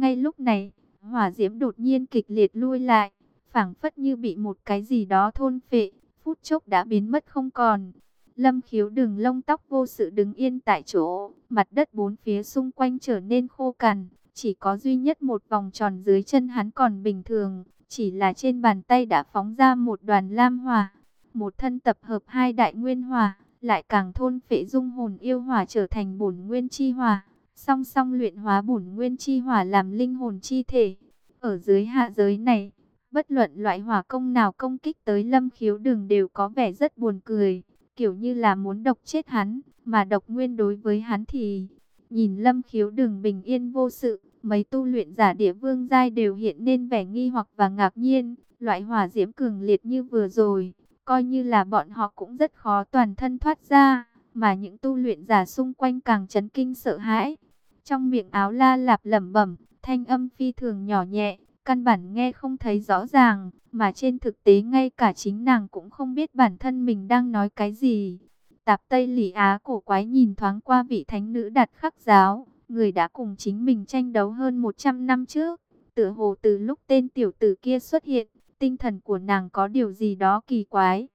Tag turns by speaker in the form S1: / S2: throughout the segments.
S1: Ngay lúc này, hỏa diễm đột nhiên kịch liệt lui lại, phảng phất như bị một cái gì đó thôn phệ, phút chốc đã biến mất không còn. Lâm khiếu đừng lông tóc vô sự đứng yên tại chỗ, mặt đất bốn phía xung quanh trở nên khô cằn, chỉ có duy nhất một vòng tròn dưới chân hắn còn bình thường, chỉ là trên bàn tay đã phóng ra một đoàn lam hỏa, một thân tập hợp hai đại nguyên hỏa, lại càng thôn phệ dung hồn yêu hỏa trở thành bổn nguyên chi hỏa, song song luyện hóa bổn nguyên chi hỏa làm linh hồn chi thể. Ở dưới hạ giới này, bất luận loại hỏa công nào công kích tới lâm khiếu đường đều có vẻ rất buồn cười, kiểu như là muốn độc chết hắn, mà độc nguyên đối với hắn thì... Nhìn lâm khiếu đường bình yên vô sự, mấy tu luyện giả địa vương giai đều hiện nên vẻ nghi hoặc và ngạc nhiên, loại hỏa diễm cường liệt như vừa rồi, coi như là bọn họ cũng rất khó toàn thân thoát ra, mà những tu luyện giả xung quanh càng chấn kinh sợ hãi. Trong miệng áo la lạp lẩm bẩm, thanh âm phi thường nhỏ nhẹ, căn bản nghe không thấy rõ ràng, mà trên thực tế ngay cả chính nàng cũng không biết bản thân mình đang nói cái gì. Tạp Tây Lỷ Á cổ quái nhìn thoáng qua vị thánh nữ đặt khắc giáo, người đã cùng chính mình tranh đấu hơn 100 năm trước. Tựa hồ từ lúc tên tiểu tử kia xuất hiện, tinh thần của nàng có điều gì đó kỳ quái.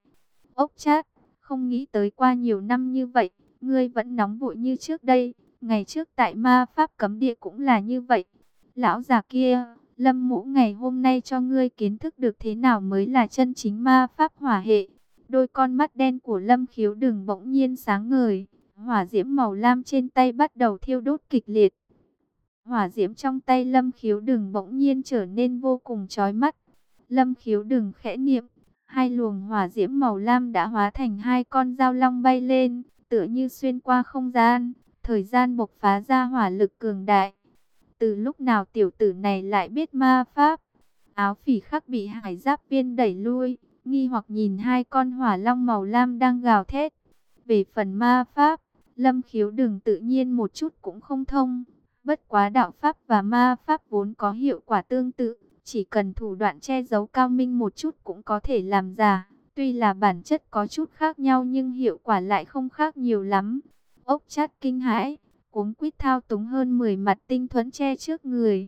S1: Ốc chát, không nghĩ tới qua nhiều năm như vậy, ngươi vẫn nóng vội như trước đây. Ngày trước tại ma pháp cấm địa cũng là như vậy. Lão già kia, lâm mũ ngày hôm nay cho ngươi kiến thức được thế nào mới là chân chính ma pháp hỏa hệ. Đôi con mắt đen của lâm khiếu đừng bỗng nhiên sáng ngời. Hỏa diễm màu lam trên tay bắt đầu thiêu đốt kịch liệt. Hỏa diễm trong tay lâm khiếu đừng bỗng nhiên trở nên vô cùng chói mắt. Lâm khiếu đừng khẽ niệm. Hai luồng hỏa diễm màu lam đã hóa thành hai con dao long bay lên, tựa như xuyên qua không gian. Thời gian bộc phá ra hỏa lực cường đại. Từ lúc nào tiểu tử này lại biết ma pháp? Áo phỉ khắc bị hải giáp viên đẩy lui, nghi hoặc nhìn hai con hỏa long màu lam đang gào thét. Về phần ma pháp, lâm khiếu đừng tự nhiên một chút cũng không thông. Bất quá đạo pháp và ma pháp vốn có hiệu quả tương tự, chỉ cần thủ đoạn che giấu cao minh một chút cũng có thể làm giả. Tuy là bản chất có chút khác nhau nhưng hiệu quả lại không khác nhiều lắm. Ốc chát kinh hãi, cuống quýt thao túng hơn 10 mặt tinh thuẫn che trước người.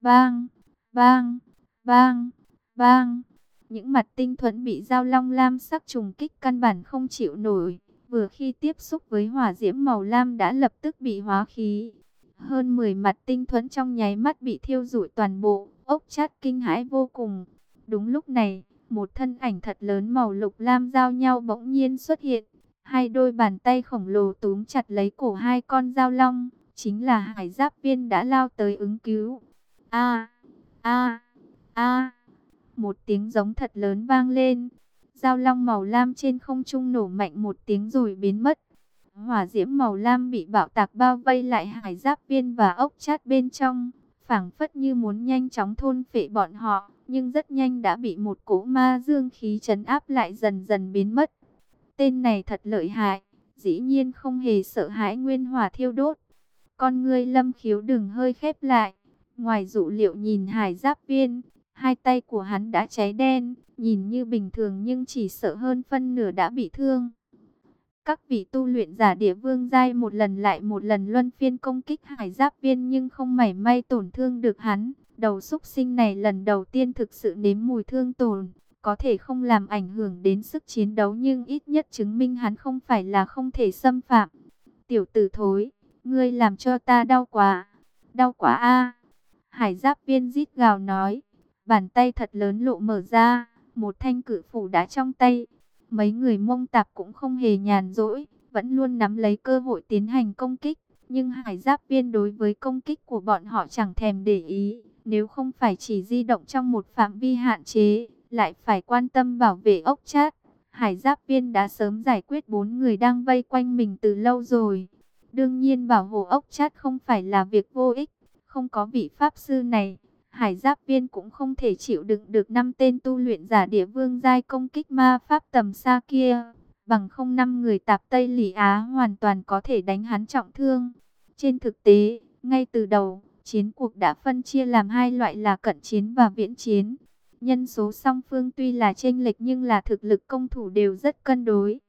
S1: Bang, bang, bang, bang. Những mặt tinh thuẫn bị dao long lam sắc trùng kích căn bản không chịu nổi. Vừa khi tiếp xúc với hỏa diễm màu lam đã lập tức bị hóa khí. Hơn 10 mặt tinh thuẫn trong nháy mắt bị thiêu rụi toàn bộ. Ốc chát kinh hãi vô cùng. Đúng lúc này, một thân ảnh thật lớn màu lục lam giao nhau bỗng nhiên xuất hiện. Hai đôi bàn tay khổng lồ túm chặt lấy cổ hai con dao long, chính là hải giáp viên đã lao tới ứng cứu. A, a, a, một tiếng giống thật lớn vang lên. Dao long màu lam trên không trung nổ mạnh một tiếng rồi biến mất. Hỏa diễm màu lam bị bạo tạc bao vây lại hải giáp viên và ốc chát bên trong, phảng phất như muốn nhanh chóng thôn phệ bọn họ, nhưng rất nhanh đã bị một cỗ ma dương khí chấn áp lại dần dần biến mất. Tên này thật lợi hại, dĩ nhiên không hề sợ hãi nguyên hỏa thiêu đốt. Con ngươi lâm khiếu đừng hơi khép lại. Ngoài dụ liệu nhìn hải giáp viên, hai tay của hắn đã cháy đen, nhìn như bình thường nhưng chỉ sợ hơn phân nửa đã bị thương. Các vị tu luyện giả địa vương giai một lần lại một lần luân phiên công kích hải giáp viên nhưng không mảy may tổn thương được hắn. Đầu xúc sinh này lần đầu tiên thực sự nếm mùi thương tổn, có thể không làm ảnh hưởng đến sức chiến đấu nhưng ít nhất chứng minh hắn không phải là không thể xâm phạm. Tiểu tử thối, ngươi làm cho ta đau quá, đau quá a. Hải giáp viên rít gào nói, bàn tay thật lớn lộ mở ra, một thanh cử phủ đã trong tay. Mấy người mông tạp cũng không hề nhàn rỗi, vẫn luôn nắm lấy cơ hội tiến hành công kích. Nhưng hải giáp viên đối với công kích của bọn họ chẳng thèm để ý, nếu không phải chỉ di động trong một phạm vi hạn chế, lại phải quan tâm bảo vệ ốc chát. Hải giáp viên đã sớm giải quyết bốn người đang vây quanh mình từ lâu rồi. Đương nhiên bảo hộ ốc chát không phải là việc vô ích, không có vị pháp sư này. Hải giáp viên cũng không thể chịu đựng được năm tên tu luyện giả địa vương giai công kích ma pháp tầm xa kia. Bằng không năm người tạp Tây Lỷ Á hoàn toàn có thể đánh hắn trọng thương. Trên thực tế, ngay từ đầu, chiến cuộc đã phân chia làm hai loại là cận chiến và viễn chiến. Nhân số song phương tuy là chênh lệch nhưng là thực lực công thủ đều rất cân đối.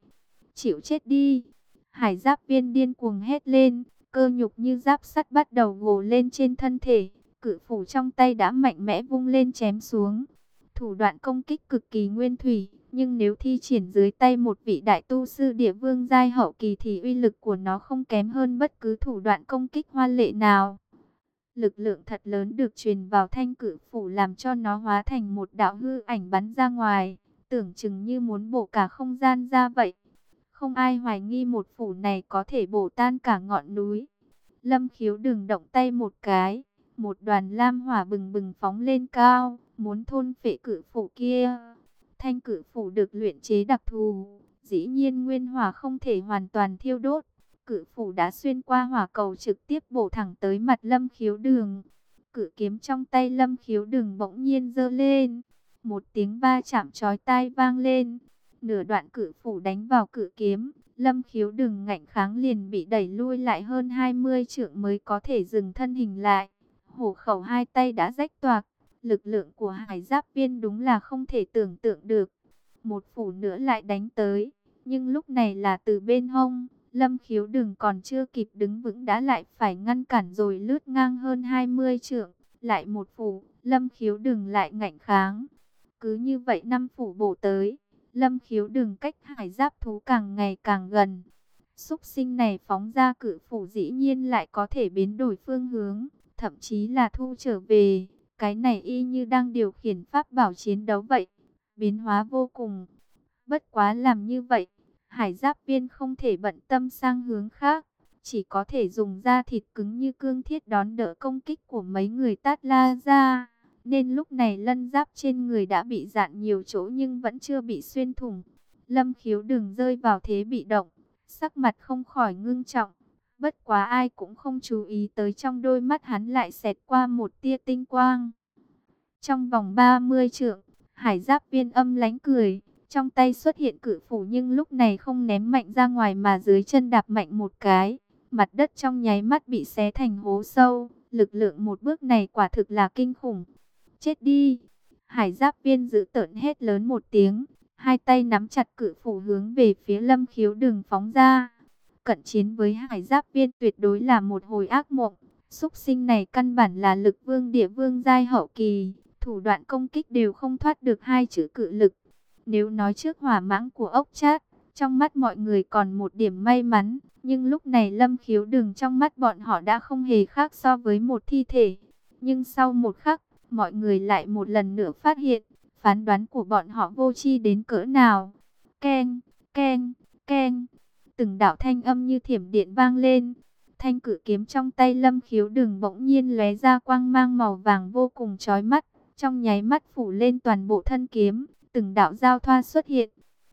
S1: Chịu chết đi. Hải giáp viên điên cuồng hét lên, cơ nhục như giáp sắt bắt đầu gồ lên trên thân thể. cự phủ trong tay đã mạnh mẽ vung lên chém xuống. Thủ đoạn công kích cực kỳ nguyên thủy, nhưng nếu thi triển dưới tay một vị đại tu sư địa vương giai hậu kỳ thì uy lực của nó không kém hơn bất cứ thủ đoạn công kích hoa lệ nào. Lực lượng thật lớn được truyền vào thanh cử phủ làm cho nó hóa thành một đạo hư ảnh bắn ra ngoài, tưởng chừng như muốn bổ cả không gian ra vậy. Không ai hoài nghi một phủ này có thể bổ tan cả ngọn núi. Lâm khiếu đừng động tay một cái, một đoàn lam hỏa bừng bừng phóng lên cao, muốn thôn phệ cử phủ kia. Thanh cử phủ được luyện chế đặc thù, dĩ nhiên nguyên hỏa không thể hoàn toàn thiêu đốt cự phủ đã xuyên qua hỏa cầu trực tiếp bổ thẳng tới mặt lâm khiếu đường. cự kiếm trong tay lâm khiếu đường bỗng nhiên giơ lên. Một tiếng ba chạm chói tai vang lên. Nửa đoạn cự phủ đánh vào cự kiếm. Lâm khiếu đường ngạnh kháng liền bị đẩy lui lại hơn 20 trượng mới có thể dừng thân hình lại. Hổ khẩu hai tay đã rách toạc. Lực lượng của hải giáp viên đúng là không thể tưởng tượng được. Một phủ nữa lại đánh tới. Nhưng lúc này là từ bên hông. Lâm khiếu đừng còn chưa kịp đứng vững đã lại phải ngăn cản rồi lướt ngang hơn 20 trượng. Lại một phủ, lâm khiếu đừng lại ngạnh kháng. Cứ như vậy năm phủ bổ tới. Lâm khiếu đừng cách hải giáp thú càng ngày càng gần. Xúc sinh này phóng ra cự phủ dĩ nhiên lại có thể biến đổi phương hướng. Thậm chí là thu trở về. Cái này y như đang điều khiển pháp bảo chiến đấu vậy. Biến hóa vô cùng. Bất quá làm như vậy Hải giáp viên không thể bận tâm sang hướng khác, chỉ có thể dùng da thịt cứng như cương thiết đón đỡ công kích của mấy người tát la ra. Nên lúc này lân giáp trên người đã bị dạn nhiều chỗ nhưng vẫn chưa bị xuyên thủng. Lâm khiếu đừng rơi vào thế bị động, sắc mặt không khỏi ngưng trọng. Bất quá ai cũng không chú ý tới trong đôi mắt hắn lại xẹt qua một tia tinh quang. Trong vòng 30 trượng, hải giáp viên âm lánh cười, trong tay xuất hiện cự phủ nhưng lúc này không ném mạnh ra ngoài mà dưới chân đạp mạnh một cái. Mặt đất trong nháy mắt bị xé thành hố sâu. Lực lượng một bước này quả thực là kinh khủng. Chết đi! Hải giáp viên giữ tợn hết lớn một tiếng. Hai tay nắm chặt cự phủ hướng về phía lâm khiếu đường phóng ra. Cận chiến với hải giáp viên tuyệt đối là một hồi ác mộng. Xúc sinh này căn bản là lực vương địa vương giai hậu kỳ. Thủ đoạn công kích đều không thoát được hai chữ cự lực. Nếu nói trước hỏa mãng của ốc chát, trong mắt mọi người còn một điểm may mắn, nhưng lúc này lâm khiếu đường trong mắt bọn họ đã không hề khác so với một thi thể. Nhưng sau một khắc, mọi người lại một lần nữa phát hiện, phán đoán của bọn họ vô chi đến cỡ nào. Ken, ken, ken, từng đạo thanh âm như thiểm điện vang lên. Thanh cử kiếm trong tay lâm khiếu đường bỗng nhiên lóe ra quang mang màu vàng vô cùng chói mắt, trong nháy mắt phủ lên toàn bộ thân kiếm từng đạo giao thoa xuất hiện.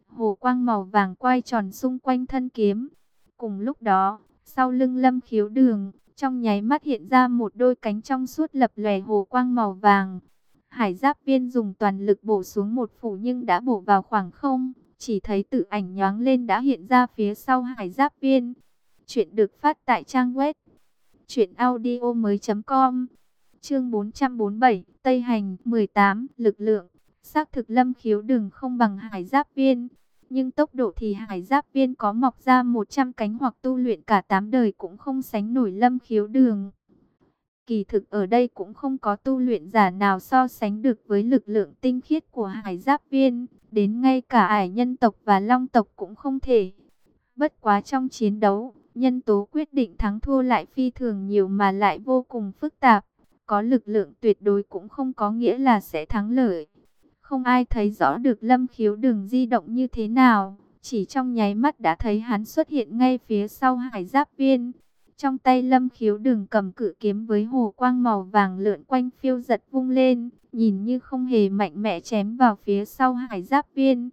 S1: Hồ quang màu vàng quay tròn xung quanh thân kiếm. Cùng lúc đó, sau lưng lâm khiếu đường, trong nháy mắt hiện ra một đôi cánh trong suốt lập lòe hồ quang màu vàng. Hải giáp viên dùng toàn lực bổ xuống một phủ nhưng đã bổ vào khoảng không. Chỉ thấy tự ảnh nhoáng lên đã hiện ra phía sau hải giáp viên. Chuyện được phát tại trang web. Chuyện audio mới.com Chương 447 Tây Hành 18 Lực lượng Xác thực lâm khiếu đừng không bằng hải giáp viên. Nhưng tốc độ thì hải giáp viên có mọc ra 100 cánh hoặc tu luyện cả 8 đời cũng không sánh nổi lâm khiếu đường. Kỳ thực ở đây cũng không có tu luyện giả nào so sánh được với lực lượng tinh khiết của hải giáp viên. Đến ngay cả ải nhân tộc và long tộc cũng không thể. Bất quá trong chiến đấu, nhân tố quyết định thắng thua lại phi thường nhiều mà lại vô cùng phức tạp. Có lực lượng tuyệt đối cũng không có nghĩa là sẽ thắng lợi. Không ai thấy rõ được lâm khiếu đường di động như thế nào. Chỉ trong nháy mắt đã thấy hắn xuất hiện ngay phía sau hải giáp viên. Trong tay lâm khiếu đường cầm cự kiếm với hồ quang màu vàng lượn quanh phiêu giật vung lên. Nhìn như không hề mạnh mẽ chém vào phía sau hải giáp viên.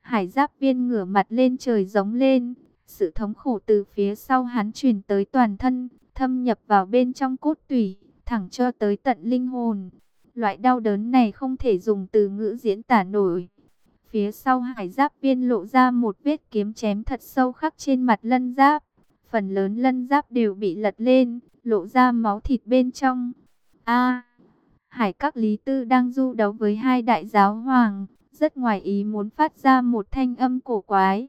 S1: Hải giáp viên ngửa mặt lên trời giống lên. Sự thống khổ từ phía sau hắn truyền tới toàn thân, thâm nhập vào bên trong cốt tủy, thẳng cho tới tận linh hồn. Loại đau đớn này không thể dùng từ ngữ diễn tả nổi. Phía sau hải giáp viên lộ ra một vết kiếm chém thật sâu khắc trên mặt lân giáp. Phần lớn lân giáp đều bị lật lên, lộ ra máu thịt bên trong. A, hải các lý tư đang du đấu với hai đại giáo hoàng, rất ngoài ý muốn phát ra một thanh âm cổ quái.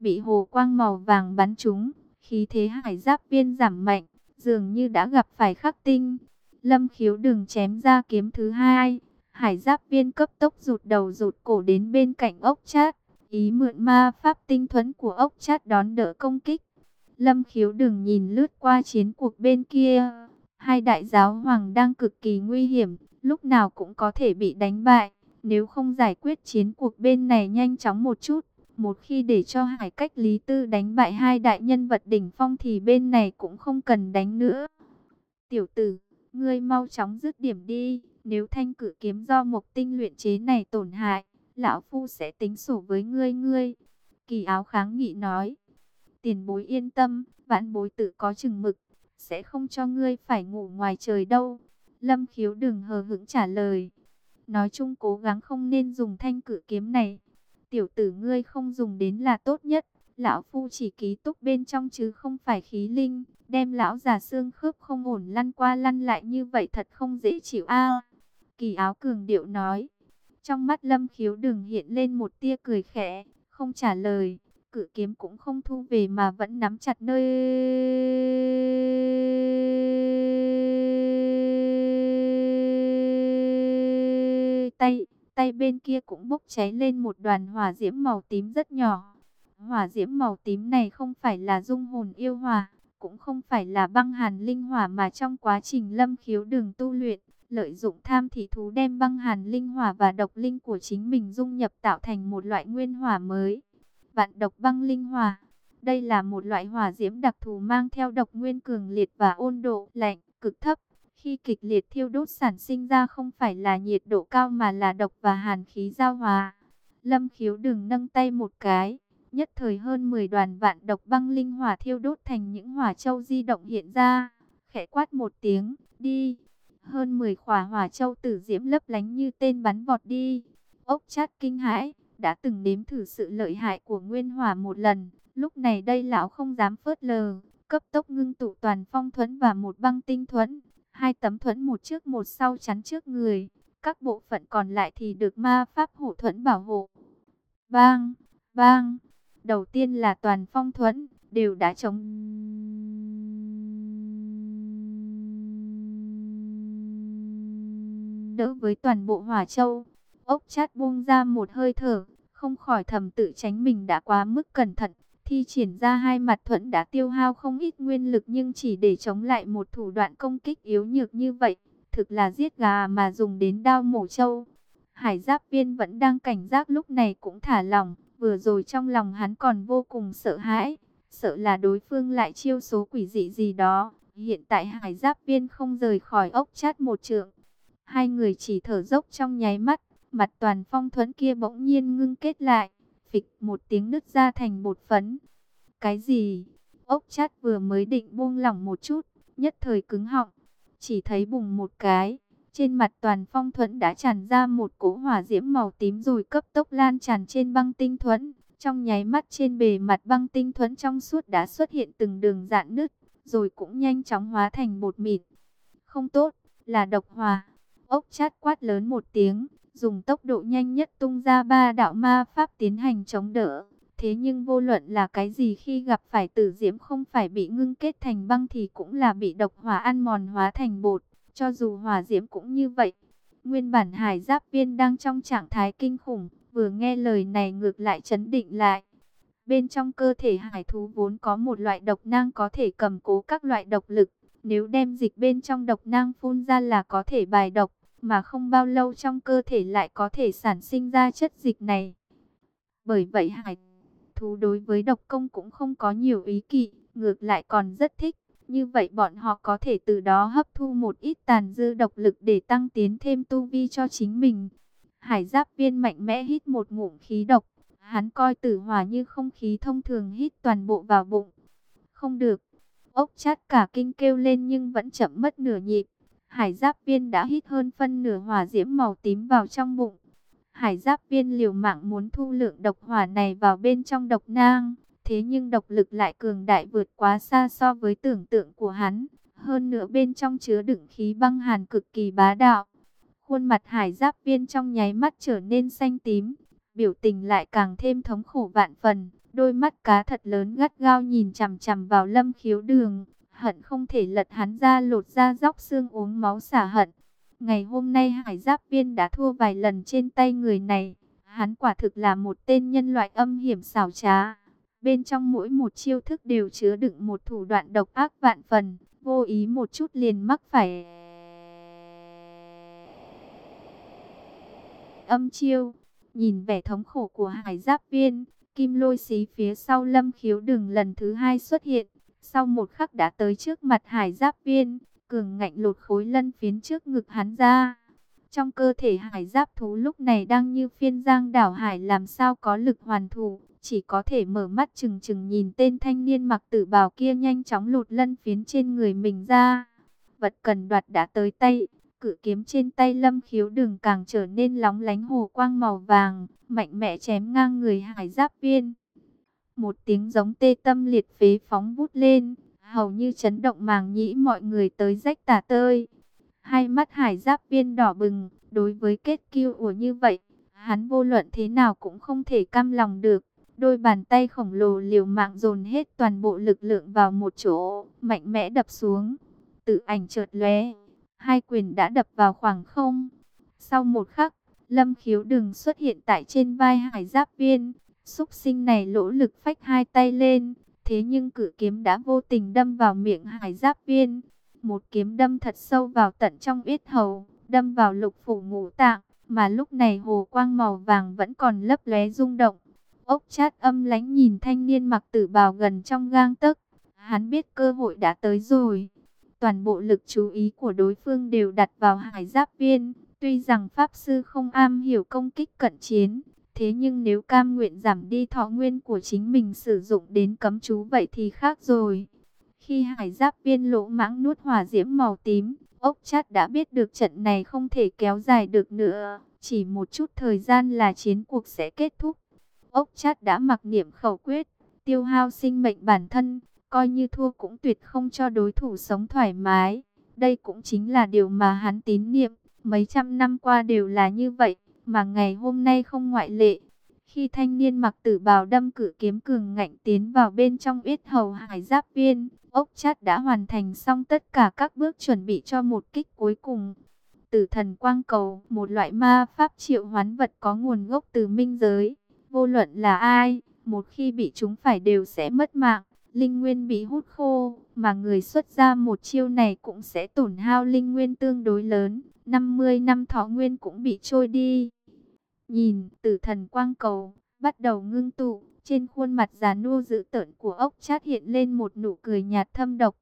S1: Bị hồ quang màu vàng bắn trúng, khí thế hải giáp viên giảm mạnh, dường như đã gặp phải khắc tinh. Lâm khiếu đừng chém ra kiếm thứ hai. Hải giáp viên cấp tốc rụt đầu rụt cổ đến bên cạnh ốc chát. Ý mượn ma pháp tinh thuẫn của ốc chát đón đỡ công kích. Lâm khiếu đừng nhìn lướt qua chiến cuộc bên kia. Hai đại giáo hoàng đang cực kỳ nguy hiểm, lúc nào cũng có thể bị đánh bại. Nếu không giải quyết chiến cuộc bên này nhanh chóng một chút, một khi để cho hải cách lý tư đánh bại hai đại nhân vật đỉnh phong thì bên này cũng không cần đánh nữa. Tiểu tử, ngươi mau chóng dứt điểm đi, nếu thanh cử kiếm do mục tinh luyện chế này tổn hại, lão phu sẽ tính sổ với ngươi ngươi. Kỳ áo kháng nghị nói, tiền bối yên tâm, vãn bối tự có chừng mực, sẽ không cho ngươi phải ngủ ngoài trời đâu. Lâm khiếu đừng hờ hững trả lời. Nói chung cố gắng không nên dùng thanh cử kiếm này. Tiểu tử ngươi không dùng đến là tốt nhất. Lão Phu chỉ ký túc bên trong chứ không phải khí linh. Đem lão già xương khớp không ổn lăn qua lăn lại như vậy thật không dễ chịu a Kỳ áo cường điệu nói. Trong mắt lâm khiếu đừng hiện lên một tia cười khẽ, không trả lời. Cử kiếm cũng không thu về mà vẫn nắm chặt nơi tay, tay bên kia cũng bốc cháy lên một đoàn hỏa diễm màu tím rất nhỏ. Hỏa diễm màu tím này không phải là dung hồn yêu hỏa, cũng không phải là băng hàn linh hỏa mà trong quá trình lâm khiếu đường tu luyện, lợi dụng tham thị thú đem băng hàn linh hỏa và độc linh của chính mình dung nhập tạo thành một loại nguyên hỏa mới. Vạn độc băng linh hỏa. Đây là một loại hỏa diễm đặc thù mang theo độc nguyên cường liệt và ôn độ lạnh, cực thấp. Khi kịch liệt thiêu đốt sản sinh ra không phải là nhiệt độ cao mà là độc và hàn khí giao hòa. Lâm khiếu đừng nâng tay một cái. Nhất thời hơn 10 đoàn vạn độc băng linh hỏa thiêu đốt thành những hỏa châu di động hiện ra. Khẽ quát một tiếng, đi. Hơn 10 khỏa hỏa châu tử diễm lấp lánh như tên bắn vọt đi. Ốc chát kinh hãi, đã từng nếm thử sự lợi hại của nguyên hỏa một lần. Lúc này đây lão không dám phớt lờ, cấp tốc ngưng tụ toàn phong thuẫn và một băng tinh thuẫn hai tấm thuẫn một trước một sau chắn trước người, các bộ phận còn lại thì được ma pháp hộ thuẫn bảo hộ. Bang, bang, đầu tiên là toàn phong thuẫn, đều đã chống đỡ với toàn bộ hỏa châu. Ốc chát buông ra một hơi thở, không khỏi thầm tự tránh mình đã quá mức cẩn thận. Thi triển ra hai mặt thuẫn đã tiêu hao không ít nguyên lực nhưng chỉ để chống lại một thủ đoạn công kích yếu nhược như vậy. Thực là giết gà mà dùng đến đao mổ trâu. Hải giáp viên vẫn đang cảnh giác lúc này cũng thả lòng. Vừa rồi trong lòng hắn còn vô cùng sợ hãi. Sợ là đối phương lại chiêu số quỷ dị gì đó. Hiện tại hải giáp viên không rời khỏi ốc chát một trượng. Hai người chỉ thở dốc trong nháy mắt. Mặt toàn phong thuẫn kia bỗng nhiên ngưng kết lại phịch một tiếng nứt ra thành bột phấn. Cái gì? Ốc chát vừa mới định buông lỏng một chút, nhất thời cứng họng. Chỉ thấy bùng một cái, trên mặt toàn phong thuẫn đã tràn ra một cỗ hỏa diễm màu tím rồi cấp tốc lan tràn trên băng tinh thuẫn. Trong nháy mắt trên bề mặt băng tinh thuẫn trong suốt đã xuất hiện từng đường dạn nứt, rồi cũng nhanh chóng hóa thành bột mịn. Không tốt, là độc hỏa. Ốc chát quát lớn một tiếng, dùng tốc độ nhanh nhất tung ra ba đạo ma pháp tiến hành chống đỡ. Thế nhưng vô luận là cái gì khi gặp phải tử diễm không phải bị ngưng kết thành băng thì cũng là bị độc hỏa ăn mòn hóa thành bột, cho dù hỏa diễm cũng như vậy. Nguyên bản hải giáp viên đang trong trạng thái kinh khủng, vừa nghe lời này ngược lại chấn định lại. Bên trong cơ thể hải thú vốn có một loại độc năng có thể cầm cố các loại độc lực, nếu đem dịch bên trong độc năng phun ra là có thể bài độc mà không bao lâu trong cơ thể lại có thể sản sinh ra chất dịch này. Bởi vậy hải thú đối với độc công cũng không có nhiều ý kỵ, ngược lại còn rất thích. Như vậy bọn họ có thể từ đó hấp thu một ít tàn dư độc lực để tăng tiến thêm tu vi cho chính mình. Hải giáp viên mạnh mẽ hít một ngụm khí độc. Hắn coi tử hỏa như không khí thông thường hít toàn bộ vào bụng. Không được. Ốc chát cả kinh kêu lên nhưng vẫn chậm mất nửa nhịp. Hải giáp viên đã hít hơn phân nửa hỏa diễm màu tím vào trong bụng. Hải giáp viên liều mạng muốn thu lượng độc hỏa này vào bên trong độc nang. Thế nhưng độc lực lại cường đại vượt quá xa so với tưởng tượng của hắn. Hơn nữa bên trong chứa đựng khí băng hàn cực kỳ bá đạo. Khuôn mặt hải giáp viên trong nháy mắt trở nên xanh tím. Biểu tình lại càng thêm thống khổ vạn phần. Đôi mắt cá thật lớn gắt gao nhìn chằm chằm vào lâm khiếu đường. hận không thể lật hắn ra lột ra dóc xương uống máu xả hận. Ngày hôm nay hải giáp viên đã thua vài lần trên tay người này. Hắn quả thực là một tên nhân loại âm hiểm xảo trá. Bên trong mỗi một chiêu thức đều chứa đựng một thủ đoạn độc ác vạn phần. Vô ý một chút liền mắc phải... Âm chiêu. Nhìn vẻ thống khổ của hải giáp viên. Kim lôi xí phía sau lâm khiếu đường lần thứ hai xuất hiện. Sau một khắc đã tới trước mặt hải giáp viên. Cường ngạnh lột khối lân phiến trước ngực hắn ra. Trong cơ thể hải giáp thú lúc này đang như phiên giang đảo hải làm sao có lực hoàn thủ. Chỉ có thể mở mắt chừng chừng nhìn tên thanh niên mặc tử bào kia nhanh chóng lột lân phiến trên người mình ra. Vật cần đoạt đã tới tay. Cự kiếm trên tay lâm khiếu đường càng trở nên lóng lánh hồ quang màu vàng. Mạnh mẽ chém ngang người hải giáp viên. Một tiếng giống tê tâm liệt phế phóng vút lên. Hầu như chấn động màng nhĩ mọi người tới rách tả tơi. Hai mắt hải giáp viên đỏ bừng, đối với kết kiêu ủa như vậy, hắn vô luận thế nào cũng không thể cam lòng được. Đôi bàn tay khổng lồ liều mạng dồn hết toàn bộ lực lượng vào một chỗ, mạnh mẽ đập xuống. Tự ảnh chợt lóe, hai quyền đã đập vào khoảng không. Sau một khắc, Lâm Khiếu đừng xuất hiện tại trên vai hải giáp viên. Xúc sinh này lỗ lực phách hai tay lên, thế nhưng cử kiếm đã vô tình đâm vào miệng hải giáp viên. Một kiếm đâm thật sâu vào tận trong yết hầu, đâm vào lục phủ ngũ tạng, mà lúc này hồ quang màu vàng vẫn còn lấp lóe rung động. Ốc chát âm lánh nhìn thanh niên mặc tử bào gần trong gang tấc, hắn biết cơ hội đã tới rồi. Toàn bộ lực chú ý của đối phương đều đặt vào hải giáp viên, tuy rằng Pháp Sư không am hiểu công kích cận chiến, thế nhưng nếu cam nguyện giảm đi thọ nguyên của chính mình sử dụng đến cấm chú vậy thì khác rồi. Khi hải giáp viên lỗ mãng nuốt hỏa diễm màu tím, ốc chát đã biết được trận này không thể kéo dài được nữa. Chỉ một chút thời gian là chiến cuộc sẽ kết thúc. Ốc chát đã mặc niệm khẩu quyết, tiêu hao sinh mệnh bản thân, coi như thua cũng tuyệt không cho đối thủ sống thoải mái. Đây cũng chính là điều mà hắn tín niệm, mấy trăm năm qua đều là như vậy, mà ngày hôm nay không ngoại lệ. Khi thanh niên mặc tử bào đâm cử kiếm cường ngạnh tiến vào bên trong yết hầu hải giáp viên, ốc chát đã hoàn thành xong tất cả các bước chuẩn bị cho một kích cuối cùng. Tử thần quang cầu, một loại ma pháp triệu hoán vật có nguồn gốc từ minh giới. Vô luận là ai, một khi bị chúng phải đều sẽ mất mạng, linh nguyên bị hút khô, mà người xuất ra một chiêu này cũng sẽ tổn hao linh nguyên tương đối lớn, 50 năm thọ nguyên cũng bị trôi đi. Nhìn, tử thần quang cầu, bắt đầu ngưng tụ, trên khuôn mặt già nua dữ tợn của ốc chát hiện lên một nụ cười nhạt thâm độc.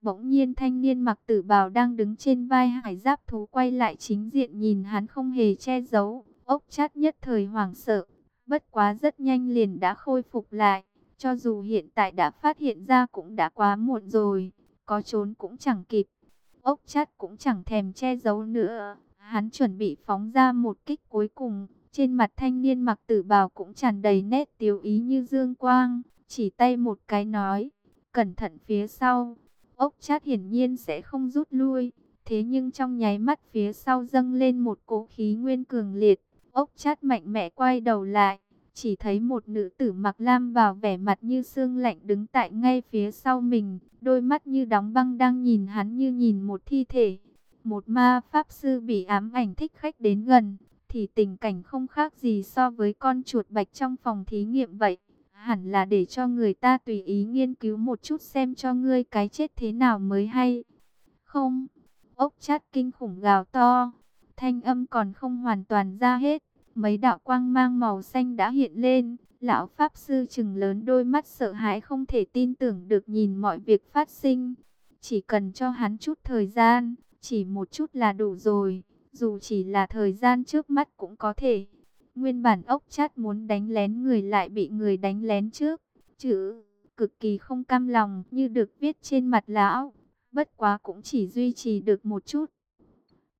S1: Bỗng nhiên thanh niên mặc tử bào đang đứng trên vai hải giáp thú quay lại chính diện nhìn hắn không hề che giấu. Ốc chát nhất thời hoảng sợ, bất quá rất nhanh liền đã khôi phục lại. Cho dù hiện tại đã phát hiện ra cũng đã quá muộn rồi, có trốn cũng chẳng kịp. Ốc chát cũng chẳng thèm che giấu nữa, hắn chuẩn bị phóng ra một kích cuối cùng. Trên mặt thanh niên mặc tử bào cũng tràn đầy nét tiêu ý như dương quang, chỉ tay một cái nói, cẩn thận phía sau. Ốc chát hiển nhiên sẽ không rút lui, thế nhưng trong nháy mắt phía sau dâng lên một cỗ khí nguyên cường liệt. Ốc chát mạnh mẽ quay đầu lại, chỉ thấy một nữ tử mặc lam vào vẻ mặt như xương lạnh đứng tại ngay phía sau mình, đôi mắt như đóng băng đang nhìn hắn như nhìn một thi thể. Một ma pháp sư bị ám ảnh thích khách đến gần, thì tình cảnh không khác gì so với con chuột bạch trong phòng thí nghiệm vậy. Hẳn là để cho người ta tùy ý nghiên cứu một chút xem cho ngươi cái chết thế nào mới hay. Không, ốc chát kinh khủng gào to, thanh âm còn không hoàn toàn ra hết. Mấy đạo quang mang màu xanh đã hiện lên, lão Pháp Sư chừng lớn đôi mắt sợ hãi không thể tin tưởng được nhìn mọi việc phát sinh. Chỉ cần cho hắn chút thời gian, chỉ một chút là đủ rồi dù chỉ là thời gian trước mắt cũng có thể. Nguyên bản ốc chát muốn đánh lén người lại bị người đánh lén trước. Chữ cực kỳ không cam lòng như được viết trên mặt lão. Bất quá cũng chỉ duy trì được một chút.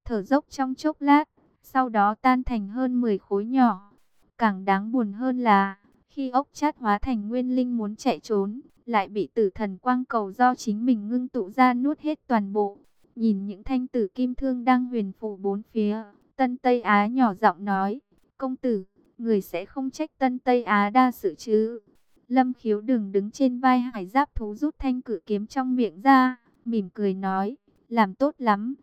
S1: Thở dốc trong chốc lát, sau đó tan thành hơn 10 khối nhỏ. Càng đáng buồn hơn là, khi ốc chát hóa thành nguyên linh muốn chạy trốn, lại bị tử thần quang cầu do chính mình ngưng tụ ra nuốt hết toàn bộ. Nhìn những thanh tử kim thương đang huyền phủ bốn phía, Tân Tây Á nhỏ giọng nói, công tử, người sẽ không trách Tân Tây Á đa sự chứ. Lâm khiếu đừng đứng trên vai hải giáp thú rút thanh cử kiếm trong miệng ra, mỉm cười nói, làm tốt lắm.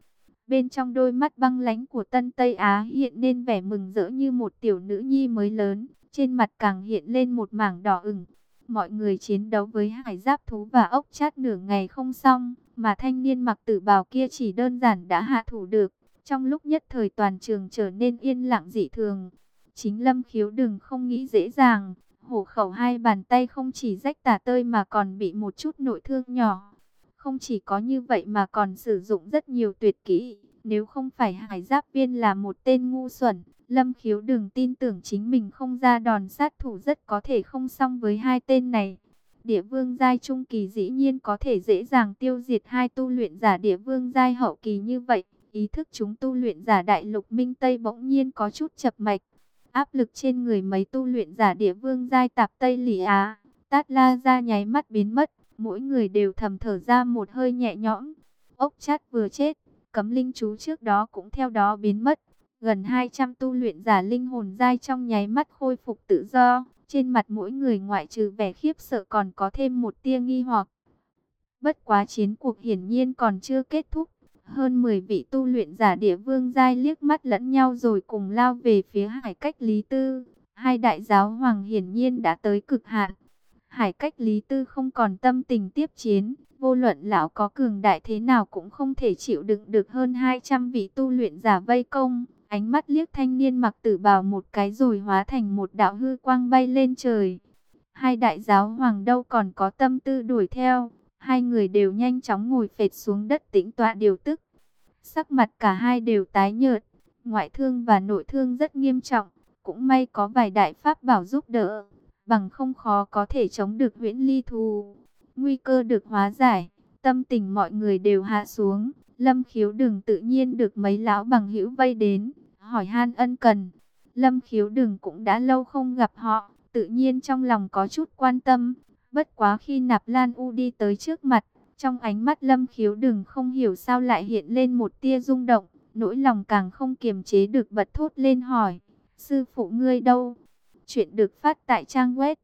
S1: Bên trong đôi mắt băng lánh của Tân Tây Á hiện lên vẻ mừng rỡ như một tiểu nữ nhi mới lớn, trên mặt càng hiện lên một mảng đỏ ửng. Mọi người chiến đấu với hải giáp thú và ốc chát nửa ngày không xong, mà thanh niên mặc tử bào kia chỉ đơn giản đã hạ thủ được. Trong lúc nhất thời toàn trường trở nên yên lặng dị thường. Chính lâm khiếu đừng không nghĩ dễ dàng, hổ khẩu hai bàn tay không chỉ rách tả tơi mà còn bị một chút nội thương nhỏ. Không chỉ có như vậy mà còn sử dụng rất nhiều tuyệt kỹ. Nếu không phải hải giáp viên là một tên ngu xuẩn, Lâm khiếu đừng tin tưởng chính mình không ra đòn sát thủ rất có thể không xong với hai tên này. Địa vương giai trung kỳ dĩ nhiên có thể dễ dàng tiêu diệt hai tu luyện giả địa vương giai hậu kỳ như vậy. Ý thức chúng tu luyện giả đại lục minh Tây bỗng nhiên có chút chập mạch. Áp lực trên người mấy tu luyện giả địa vương giai tạp Tây Lỷ Á. Tát la ra nháy mắt biến mất. Mỗi người đều thầm thở ra một hơi nhẹ nhõm. Ốc chát vừa chết. Cấm linh chú trước đó cũng theo đó biến mất. Gần 200 tu luyện giả linh hồn giai trong nháy mắt khôi phục tự do. Trên mặt mỗi người ngoại trừ vẻ khiếp sợ còn có thêm một tia nghi hoặc. Bất quá chiến cuộc hiển nhiên còn chưa kết thúc. Hơn 10 vị tu luyện giả địa vương giai liếc mắt lẫn nhau rồi cùng lao về phía hải cách Lý Tư. Hai đại giáo hoàng hiển nhiên đã tới cực hạn. Hải cách Lý Tư không còn tâm tình tiếp chiến. Vô luận lão có cường đại thế nào cũng không thể chịu đựng được hơn 200 vị tu luyện giả vây công. Ánh mắt liếc thanh niên mặc tử bào một cái rồi hóa thành một đạo hư quang bay lên trời. Hai đại giáo hoàng đâu còn có tâm tư đuổi theo. Hai người đều nhanh chóng ngồi phệt xuống đất tĩnh tọa điều tức. Sắc mặt cả hai đều tái nhợt. Ngoại thương và nội thương rất nghiêm trọng. Cũng may có vài đại pháp bảo giúp đỡ. Bằng không khó có thể chống được huyễn ly thù. Nguy cơ được hóa giải. Tâm tình mọi người đều hạ xuống. Lâm khiếu đừng tự nhiên được mấy lão bằng hữu vây đến hỏi han ân cần. Lâm khiếu đừng cũng đã lâu không gặp họ, tự nhiên trong lòng có chút quan tâm. Bất quá khi nạp lan u đi tới trước mặt, trong ánh mắt lâm khiếu đừng không hiểu sao lại hiện lên một tia rung động, nỗi lòng càng không kiềm chế được bật thốt lên hỏi, sư phụ ngươi đâu? Chuyện được phát tại trang web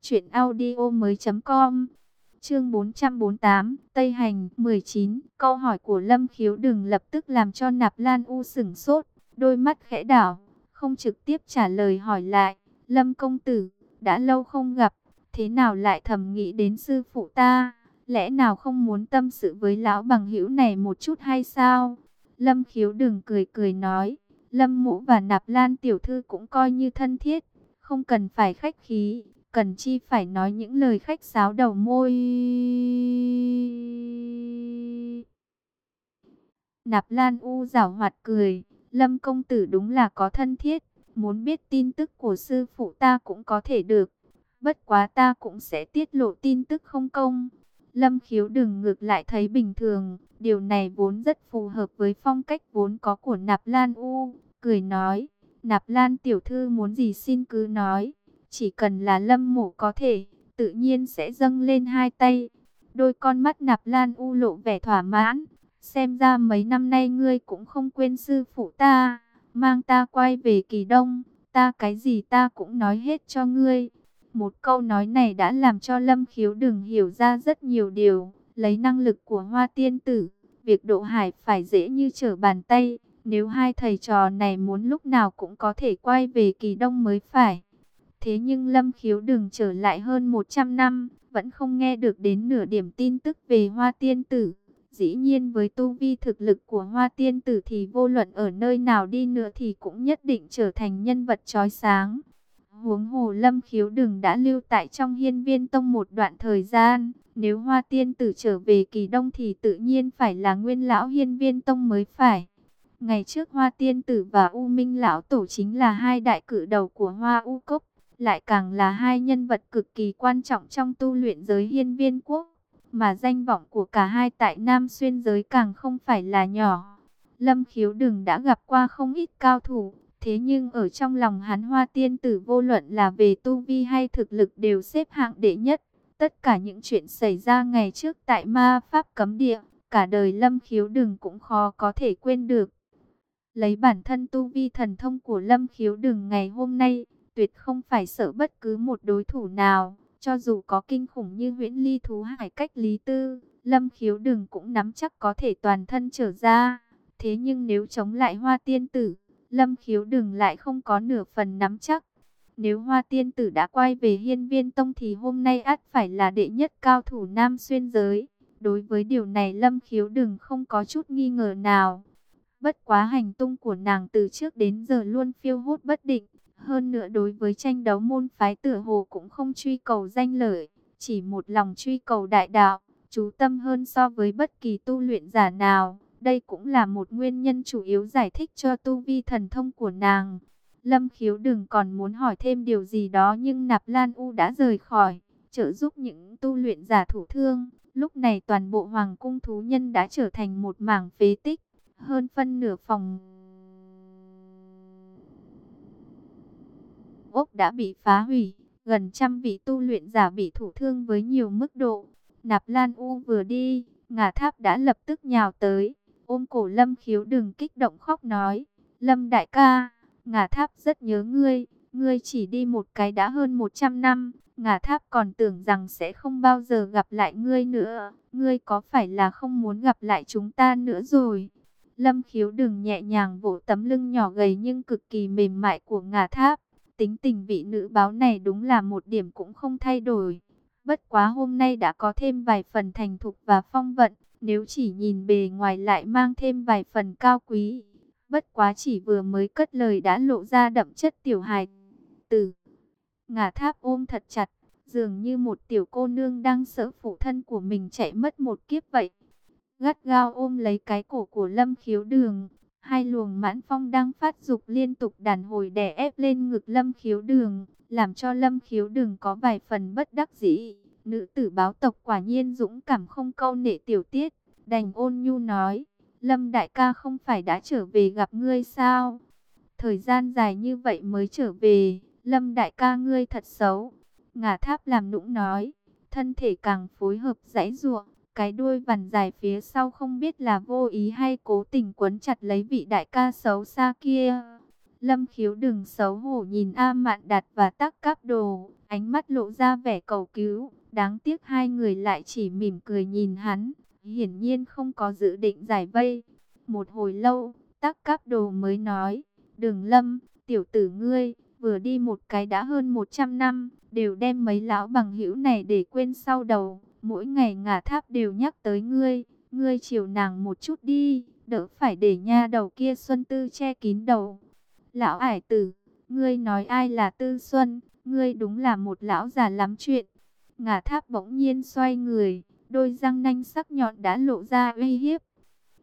S1: chuyện audio mới.com Chương 448, Tây Hành 19, câu hỏi của Lâm Khiếu đừng lập tức làm cho Nạp Lan U sửng sốt. Đôi mắt khẽ đảo, không trực tiếp trả lời hỏi lại, Lâm công tử, đã lâu không gặp, thế nào lại thầm nghĩ đến sư phụ ta, lẽ nào không muốn tâm sự với lão bằng hữu này một chút hay sao? Lâm khiếu đừng cười cười nói, Lâm mũ và nạp lan tiểu thư cũng coi như thân thiết, không cần phải khách khí, cần chi phải nói những lời khách sáo đầu môi. Nạp Lan U giảo hoạt cười, Lâm công tử đúng là có thân thiết, muốn biết tin tức của sư phụ ta cũng có thể được. Bất quá ta cũng sẽ tiết lộ tin tức không công. Lâm khiếu đừng ngược lại thấy bình thường, điều này vốn rất phù hợp với phong cách vốn có của Nạp Lan U. Cười nói, Nạp Lan tiểu thư muốn gì xin cứ nói, chỉ cần là lâm mộ có thể, tự nhiên sẽ dâng lên hai tay. Đôi con mắt Nạp Lan U lộ vẻ thỏa mãn, Xem ra mấy năm nay ngươi cũng không quên sư phụ ta, mang ta quay về kỳ đông, ta cái gì ta cũng nói hết cho ngươi. Một câu nói này đã làm cho Lâm Khiếu đừng hiểu ra rất nhiều điều, lấy năng lực của hoa tiên tử, việc độ hải phải dễ như trở bàn tay, nếu hai thầy trò này muốn lúc nào cũng có thể quay về kỳ đông mới phải. Thế nhưng Lâm Khiếu đừng trở lại hơn 100 năm, vẫn không nghe được đến nửa điểm tin tức về hoa tiên tử. Dĩ nhiên với tu vi thực lực của Hoa Tiên Tử thì vô luận ở nơi nào đi nữa thì cũng nhất định trở thành nhân vật chói sáng. Huống hồ Lâm Khiếu Đừng đã lưu tại trong hiên viên tông một đoạn thời gian. Nếu Hoa Tiên Tử trở về kỳ đông thì tự nhiên phải là nguyên lão hiên viên tông mới phải. Ngày trước Hoa Tiên Tử và U Minh Lão Tổ chính là hai đại cử đầu của Hoa U Cốc. Lại càng là hai nhân vật cực kỳ quan trọng trong tu luyện giới hiên viên quốc mà danh vọng của cả hai tại Nam Xuyên giới càng không phải là nhỏ. Lâm khiếu đừng đã gặp qua không ít cao thủ, thế nhưng ở trong lòng hắn hoa tiên tử vô luận là về tu vi hay thực lực đều xếp hạng đệ nhất. Tất cả những chuyện xảy ra ngày trước tại ma pháp cấm địa, cả đời lâm khiếu đừng cũng khó có thể quên được. Lấy bản thân tu vi thần thông của lâm khiếu đừng ngày hôm nay, tuyệt không phải sợ bất cứ một đối thủ nào Cho dù có kinh khủng như nguyễn ly thú hải cách lý tư, lâm khiếu đừng cũng nắm chắc có thể toàn thân trở ra. Thế nhưng nếu chống lại hoa tiên tử, lâm khiếu đừng lại không có nửa phần nắm chắc. Nếu hoa tiên tử đã quay về hiên viên tông thì hôm nay ắt phải là đệ nhất cao thủ nam xuyên giới. Đối với điều này lâm khiếu đừng không có chút nghi ngờ nào. Bất quá hành tung của nàng từ trước đến giờ luôn phiêu hốt bất định. Hơn nữa đối với tranh đấu môn phái tử hồ cũng không truy cầu danh lợi, chỉ một lòng truy cầu đại đạo, chú tâm hơn so với bất kỳ tu luyện giả nào. Đây cũng là một nguyên nhân chủ yếu giải thích cho tu vi thần thông của nàng. Lâm khiếu đừng còn muốn hỏi thêm điều gì đó nhưng Nạp Lan U đã rời khỏi, trợ giúp những tu luyện giả thủ thương. Lúc này toàn bộ hoàng cung thú nhân đã trở thành một mảng phế tích, hơn phân nửa phòng ốc đã bị phá hủy, gần trăm vị tu luyện giả bị thủ thương với nhiều mức độ. Nạp Lan U vừa đi, ngà tháp đã lập tức nhào tới, ôm cổ Lâm khiếu đừng kích động khóc nói, Lâm đại ca, ngà tháp rất nhớ ngươi, ngươi chỉ đi một cái đã hơn 100 năm, ngà tháp còn tưởng rằng sẽ không bao giờ gặp lại ngươi nữa, ngươi có phải là không muốn gặp lại chúng ta nữa rồi. Lâm khiếu đừng nhẹ nhàng vỗ tấm lưng nhỏ gầy nhưng cực kỳ mềm mại của ngà tháp. Tính tình vị nữ báo này đúng là một điểm cũng không thay đổi. Bất quá hôm nay đã có thêm vài phần thành thục và phong vận, nếu chỉ nhìn bề ngoài lại mang thêm vài phần cao quý. Bất quá chỉ vừa mới cất lời đã lộ ra đậm chất tiểu hài Từ ngà tháp ôm thật chặt, dường như một tiểu cô nương đang sợ phụ thân của mình chạy mất một kiếp vậy. Gắt gao ôm lấy cái cổ của lâm khiếu đường, Hai luồng mãn phong đang phát dục liên tục đàn hồi đè ép lên ngực lâm khiếu đường, làm cho lâm khiếu đường có vài phần bất đắc dĩ. Nữ tử báo tộc quả nhiên dũng cảm không câu nệ tiểu tiết, đành ôn nhu nói, lâm đại ca không phải đã trở về gặp ngươi sao? Thời gian dài như vậy mới trở về, lâm đại ca ngươi thật xấu. Ngả tháp làm nũng nói, thân thể càng phối hợp dãy ruộng cái đuôi vằn dài phía sau không biết là vô ý hay cố tình quấn chặt lấy vị đại ca xấu xa kia. Lâm khiếu đừng xấu hổ nhìn A Mạn Đạt và tắc cáp đồ, ánh mắt lộ ra vẻ cầu cứu. Đáng tiếc hai người lại chỉ mỉm cười nhìn hắn, hiển nhiên không có dự định giải vây. Một hồi lâu, tắc cáp đồ mới nói, đừng lâm, tiểu tử ngươi, vừa đi một cái đã hơn 100 năm, đều đem mấy lão bằng hữu này để quên sau đầu. Mỗi ngày ngả tháp đều nhắc tới ngươi, ngươi chiều nàng một chút đi, đỡ phải để nha đầu kia Xuân Tư che kín đầu. Lão ải tử, ngươi nói ai là Tư Xuân, ngươi đúng là một lão già lắm chuyện. Ngả tháp bỗng nhiên xoay người, đôi răng nanh sắc nhọn đã lộ ra uy hiếp.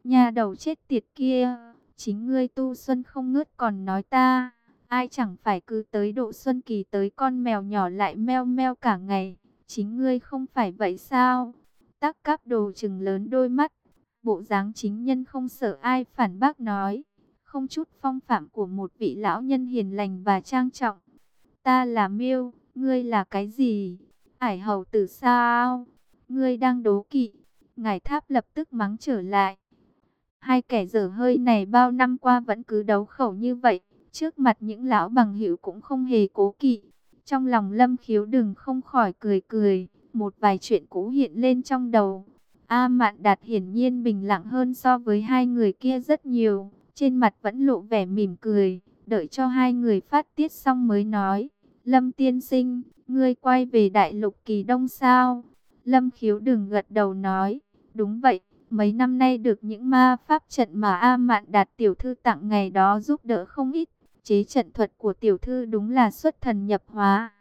S1: Nhà đầu chết tiệt kia, chính ngươi tu xuân không ngớt còn nói ta, ai chẳng phải cứ tới độ xuân kỳ tới con mèo nhỏ lại meo meo cả ngày. Chính ngươi không phải vậy sao? Tắc các đồ trừng lớn đôi mắt. Bộ dáng chính nhân không sợ ai phản bác nói. Không chút phong phạm của một vị lão nhân hiền lành và trang trọng. Ta là miêu, ngươi là cái gì? Ải hầu tử sao? Ngươi đang đố kỵ. Ngài tháp lập tức mắng trở lại. Hai kẻ dở hơi này bao năm qua vẫn cứ đấu khẩu như vậy. Trước mặt những lão bằng hữu cũng không hề cố kỵ. Trong lòng lâm khiếu đừng không khỏi cười cười, một vài chuyện cũ hiện lên trong đầu. A Mạn Đạt hiển nhiên bình lặng hơn so với hai người kia rất nhiều, trên mặt vẫn lộ vẻ mỉm cười, đợi cho hai người phát tiết xong mới nói. Lâm tiên sinh, ngươi quay về đại lục kỳ đông sao? Lâm khiếu đừng gật đầu nói, đúng vậy, mấy năm nay được những ma pháp trận mà A Mạn Đạt tiểu thư tặng ngày đó giúp đỡ không ít. Chế trận thuật của tiểu thư đúng là xuất thần nhập hóa.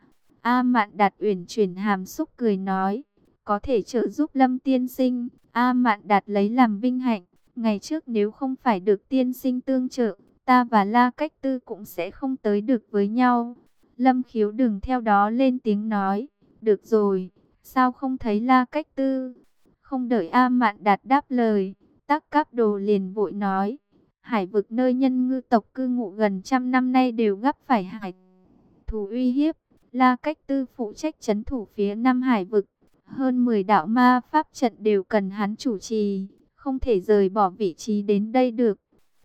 S1: A Mạn Đạt uyển chuyển hàm xúc cười nói, có thể trợ giúp Lâm tiên sinh. A Mạn Đạt lấy làm vinh hạnh, ngày trước nếu không phải được tiên sinh tương trợ, ta và La Cách Tư cũng sẽ không tới được với nhau. Lâm khiếu đừng theo đó lên tiếng nói, được rồi, sao không thấy La Cách Tư? Không đợi A Mạn Đạt đáp lời, tắc cáp đồ liền vội nói, hải vực nơi nhân ngư tộc cư ngụ gần trăm năm nay đều gấp phải hải thù uy hiếp. La Cách Tư phụ trách chấn thủ phía Nam Hải vực, hơn 10 đạo ma pháp trận đều cần hắn chủ trì, không thể rời bỏ vị trí đến đây được.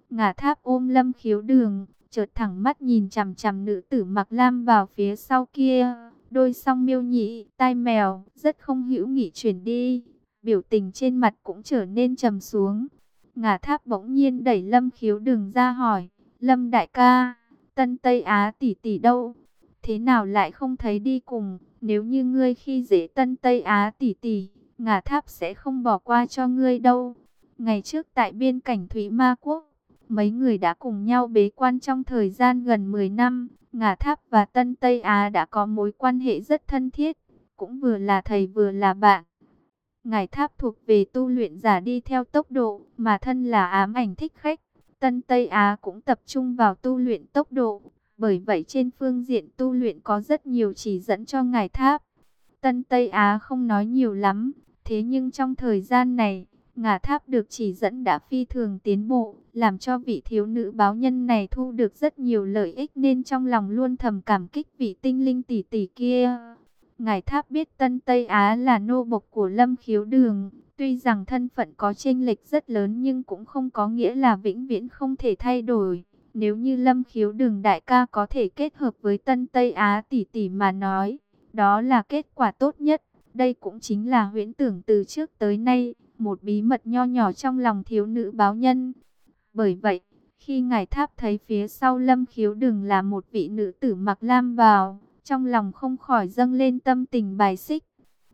S1: Ngả tháp ôm lâm khiếu đường, chợt thẳng mắt nhìn chằm chằm nữ tử mặc lam vào phía sau kia, Đôi song miêu nhị, tai mèo, rất không hữu nghị chuyển đi. Biểu tình trên mặt cũng trở nên trầm xuống. Ngả tháp bỗng nhiên đẩy Lâm khiếu đường ra hỏi. Lâm đại ca, Tân Tây Á tỷ tỷ đâu? Thế nào lại không thấy đi cùng? Nếu như ngươi khi dễ Tân Tây Á tỷ tỷ, ngả tháp sẽ không bỏ qua cho ngươi đâu. Ngày trước tại biên cảnh Thủy Ma Quốc, mấy người đã cùng nhau bế quan trong thời gian gần 10 năm. Ngả Tháp và Tân Tây Á đã có mối quan hệ rất thân thiết, cũng vừa là thầy vừa là bạn. Ngải Tháp thuộc về tu luyện giả đi theo tốc độ, mà thân là ám ảnh thích khách. Tân Tây Á cũng tập trung vào tu luyện tốc độ, bởi vậy trên phương diện tu luyện có rất nhiều chỉ dẫn cho Ngải Tháp. Tân Tây Á không nói nhiều lắm, thế nhưng trong thời gian này, Ngả tháp được chỉ dẫn đã phi thường tiến bộ, làm cho vị thiếu nữ báo nhân này thu được rất nhiều lợi ích nên trong lòng luôn thầm cảm kích vị tinh linh tỷ tỷ kia ngài tháp biết Tân Tây Á là nô bộc của Lâm Khiếu Đường, tuy rằng thân phận có chênh lệch rất lớn nhưng cũng không có nghĩa là vĩnh viễn không thể thay đổi. Nếu như Lâm Khiếu Đường đại ca có thể kết hợp với Tân Tây Á tỷ tỷ mà nói, đó là kết quả tốt nhất. Đây cũng chính là huyễn tưởng từ trước tới nay một bí mật nho nhỏ trong lòng thiếu nữ báo nhân. Bởi vậy, khi ngài tháp thấy phía sau lâm khiếu đừng là một vị nữ tử mặc lam vào, trong lòng không khỏi dâng lên tâm tình bài xích.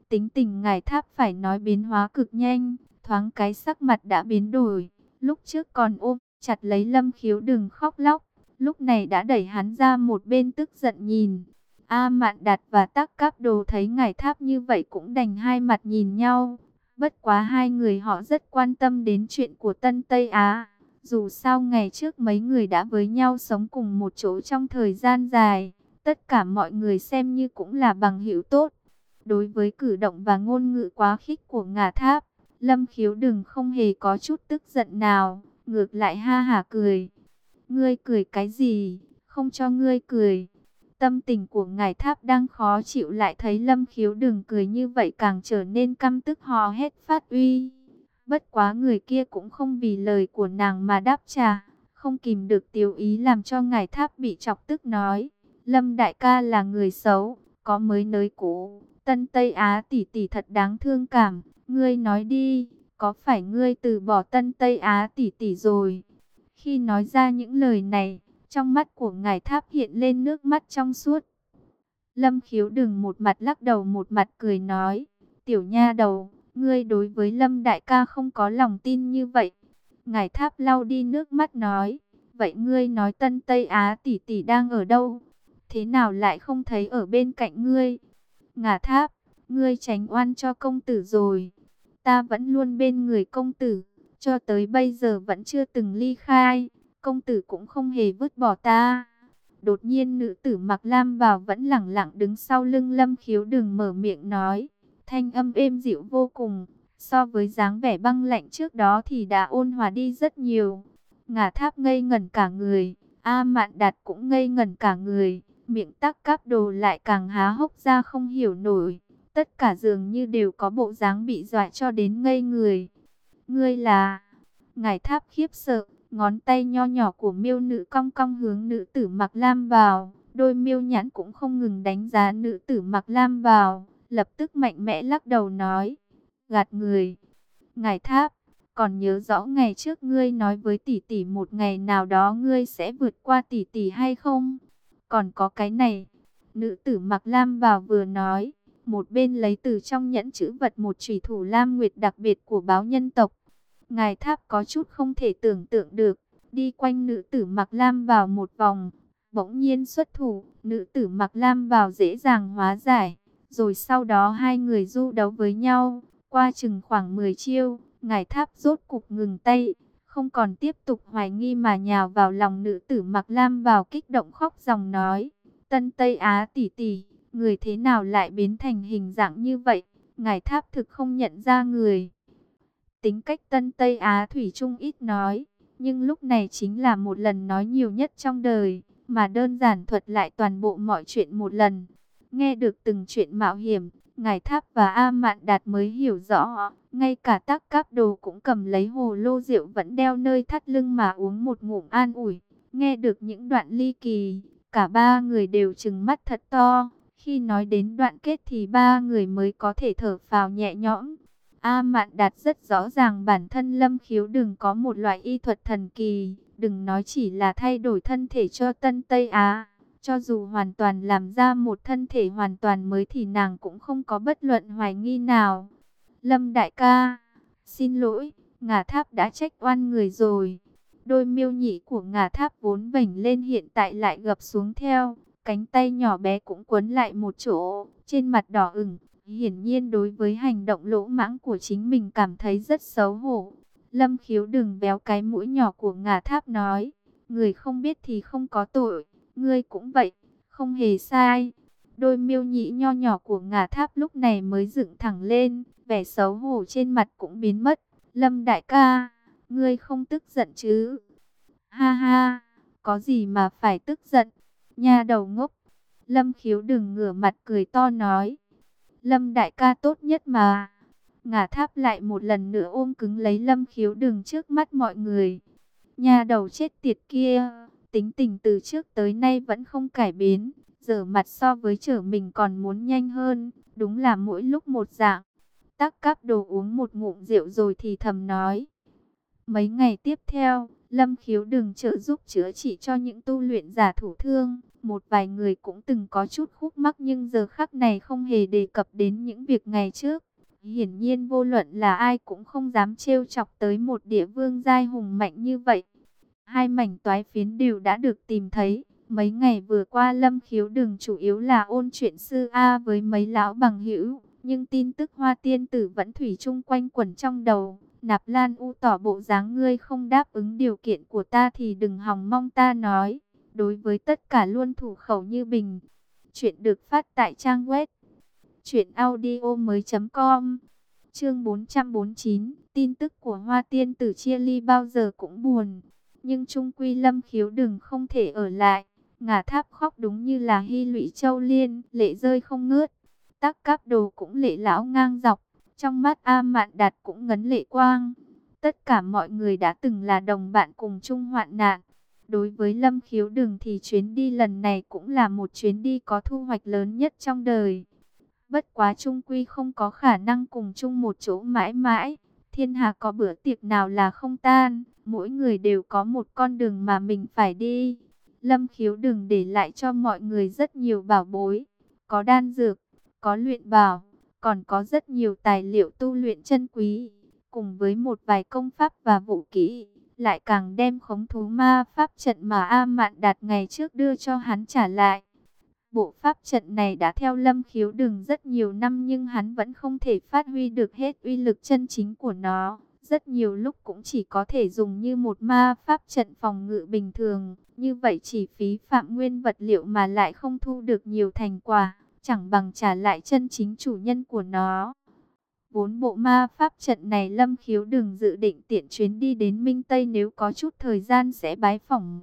S1: Tính tình ngài tháp phải nói biến hóa cực nhanh, thoáng cái sắc mặt đã biến đổi. Lúc trước còn ôm chặt lấy lâm khiếu đừng khóc lóc, lúc này đã đẩy hắn ra một bên tức giận nhìn. A Mạn Đạt và Tắc Cáp Đồ thấy ngài tháp như vậy cũng đành hai mặt nhìn nhau, Bất quá hai người họ rất quan tâm đến chuyện của Tân Tây Á. Dù sao ngày trước mấy người đã với nhau sống cùng một chỗ trong thời gian dài, tất cả mọi người xem như cũng là bằng hữu tốt. Đối với cử động và ngôn ngữ quá khích của ngà tháp, Lâm khiếu đừng không hề có chút tức giận nào, ngược lại ha hả cười. Ngươi cười cái gì, không cho ngươi cười. Tâm tình của ngài tháp đang khó chịu lại thấy lâm khiếu đừng cười như vậy càng trở nên căm tức hò hét phát uy. Bất quá người kia cũng không vì lời của nàng mà đáp trả, không kìm được tiêu ý làm cho ngài tháp bị chọc tức nói. Lâm đại ca là người xấu, có mới nới cũ, Tân Tây Á tỷ tỷ thật đáng thương cảm, ngươi nói đi, có phải ngươi từ bỏ Tân Tây Á tỷ tỷ rồi? Khi nói ra những lời này, trong mắt của ngài tháp hiện lên nước mắt trong suốt. Lâm khiếu đừng một mặt lắc đầu một mặt cười nói. Tiểu nha đầu, ngươi đối với Lâm đại ca không có lòng tin như vậy. Ngài tháp lau đi nước mắt nói. Vậy ngươi nói Tân Tây Á tỷ tỷ đang ở đâu? Thế nào lại không thấy ở bên cạnh ngươi? Ngà tháp, ngươi tránh oan cho công tử rồi. Ta vẫn luôn bên người công tử, cho tới bây giờ vẫn chưa từng ly khai công tử cũng không hề vứt bỏ ta. Đột nhiên nữ tử mặc lam vào vẫn lẳng lặng đứng sau lưng lâm khiếu đừng mở miệng nói. Thanh âm êm dịu vô cùng, so với dáng vẻ băng lạnh trước đó thì đã ôn hòa đi rất nhiều. Ngả tháp ngây ngẩn cả người, A mạn đạt cũng ngây ngẩn cả người, miệng tắc cáp đồ lại càng há hốc ra không hiểu nổi. Tất cả dường như đều có bộ dáng bị dọa cho đến ngây người. Ngươi là... Ngài tháp khiếp sợ, Ngón tay nho nhỏ của miêu nữ cong cong hướng nữ tử mặc lam vào. Đôi miêu nhãn cũng không ngừng đánh giá nữ tử mặc lam vào. Lập tức mạnh mẽ lắc đầu nói. Gạt người. Ngài tháp. Còn nhớ rõ ngày trước ngươi nói với tỷ tỷ một ngày nào đó ngươi sẽ vượt qua tỷ tỷ hay không? Còn có cái này. Nữ tử mặc lam vào vừa nói. Một bên lấy từ trong nhẫn chữ vật một trùy thủ lam nguyệt đặc biệt của báo nhân tộc. Ngài tháp có chút không thể tưởng tượng được, đi quanh nữ tử mặc lam vào một vòng, bỗng nhiên xuất thủ, nữ tử mặc lam vào dễ dàng hóa giải, rồi sau đó hai người du đấu với nhau, qua chừng khoảng 10 chiêu, ngài tháp rốt cục ngừng tay, không còn tiếp tục hoài nghi mà nhào vào lòng nữ tử mặc lam vào kích động khóc dòng nói, Tân Tây Á tỷ tỷ, người thế nào lại biến thành hình dạng như vậy, ngài tháp thực không nhận ra người. Tính cách Tân Tây Á Thủy Trung ít nói, nhưng lúc này chính là một lần nói nhiều nhất trong đời, mà đơn giản thuật lại toàn bộ mọi chuyện một lần. Nghe được từng chuyện mạo hiểm, Ngài Tháp và A Mạn Đạt mới hiểu rõ, ngay cả tác cáp đồ cũng cầm lấy hồ lô rượu vẫn đeo nơi thắt lưng mà uống một ngụm an ủi. Nghe được những đoạn ly kỳ, cả ba người đều trừng mắt thật to, Khi nói đến đoạn kết thì ba người mới có thể thở phào nhẹ nhõm. A Mạn Đạt rất rõ ràng bản thân Lâm Khiếu đừng có một loại y thuật thần kỳ, đừng nói chỉ là thay đổi thân thể cho Tân Tây Á. Cho dù hoàn toàn làm ra một thân thể hoàn toàn mới thì nàng cũng không có bất luận hoài nghi nào. Lâm đại ca, xin lỗi, ngà tháp đã trách oan người rồi. Đôi miêu nhị của ngà tháp vốn vảnh lên hiện tại lại gập xuống theo, cánh tay nhỏ bé cũng quấn lại một chỗ, trên mặt đỏ ửng. Hiển nhiên đối với hành động lỗ mãng của chính mình cảm thấy rất xấu hổ. Lâm khiếu đừng béo cái mũi nhỏ của ngà tháp nói, người không biết thì không có tội, ngươi cũng vậy, không hề sai. Đôi miêu nhị nho nhỏ của ngà tháp lúc này mới dựng thẳng lên, vẻ xấu hổ trên mặt cũng biến mất. Lâm đại ca, ngươi không tức giận chứ? Ha ha, có gì mà phải tức giận? Nha đầu ngốc. Lâm khiếu đừng ngửa mặt cười to nói. Lâm đại ca tốt nhất mà. Ngả tháp lại một lần nữa ôm cứng lấy lâm khiếu đừng trước mắt mọi người. Nha đầu chết tiệt kia, tính tình từ trước tới nay vẫn không cải biến. Giờ mặt so với trở mình còn muốn nhanh hơn, đúng là mỗi lúc một dạng. Tắc cắp đồ uống một ngụm rượu rồi thì thầm nói. Mấy ngày tiếp theo, Lâm khiếu đừng trợ giúp chữa trị cho những tu luyện giả thủ thương. Một vài người cũng từng có chút khúc mắc nhưng giờ khắc này không hề đề cập đến những việc ngày trước. Hiển nhiên vô luận là ai cũng không dám trêu chọc tới một địa vương giai hùng mạnh như vậy. Hai mảnh toái phiến đều đã được tìm thấy. Mấy ngày vừa qua lâm khiếu đừng chủ yếu là ôn chuyện sư A với mấy lão bằng hữu. Nhưng tin tức hoa tiên tử vẫn thủy chung quanh quẩn trong đầu. Nạp Lan U tỏ bộ dáng ngươi không đáp ứng điều kiện của ta thì đừng hòng mong ta nói. Đối với tất cả luôn thủ khẩu như bình. Chuyện được phát tại trang web. Chuyện audio mới com Chương 449 Tin tức của Hoa Tiên Tử Chia Ly bao giờ cũng buồn. Nhưng Trung Quy Lâm khiếu đừng không thể ở lại. Ngả tháp khóc đúng như là hy lụy châu liên, lệ rơi không ngớt. Tắc các đồ cũng lệ lão ngang dọc. Trong mắt A Mạn Đạt cũng ngấn lệ quang. Tất cả mọi người đã từng là đồng bạn cùng chung hoạn nạn. Đối với Lâm Khiếu đường thì chuyến đi lần này cũng là một chuyến đi có thu hoạch lớn nhất trong đời. Bất quá Trung Quy không có khả năng cùng chung một chỗ mãi mãi. Thiên hạ có bữa tiệc nào là không tan, mỗi người đều có một con đường mà mình phải đi. Lâm Khiếu đường để lại cho mọi người rất nhiều bảo bối, có đan dược, có luyện bảo, còn có rất nhiều tài liệu tu luyện chân quý, cùng với một vài công pháp và vũ kỹ lại càng đem khống thú ma pháp trận mà A Mạn Đạt ngày trước đưa cho hắn trả lại. Bộ pháp trận này đã theo lâm khiếu đường rất nhiều năm nhưng hắn vẫn không thể phát huy được hết uy lực chân chính của nó. Rất nhiều lúc cũng chỉ có thể dùng như một ma pháp trận phòng ngự bình thường. Như vậy chỉ phí phạm nguyên vật liệu mà lại không thu được nhiều thành quả. Chẳng bằng trả lại chân chính chủ nhân của nó. Vốn bộ ma pháp trận này Lâm Khiếu đừng dự định tiện chuyến đi đến Minh Tây nếu có chút thời gian sẽ bái phỏng.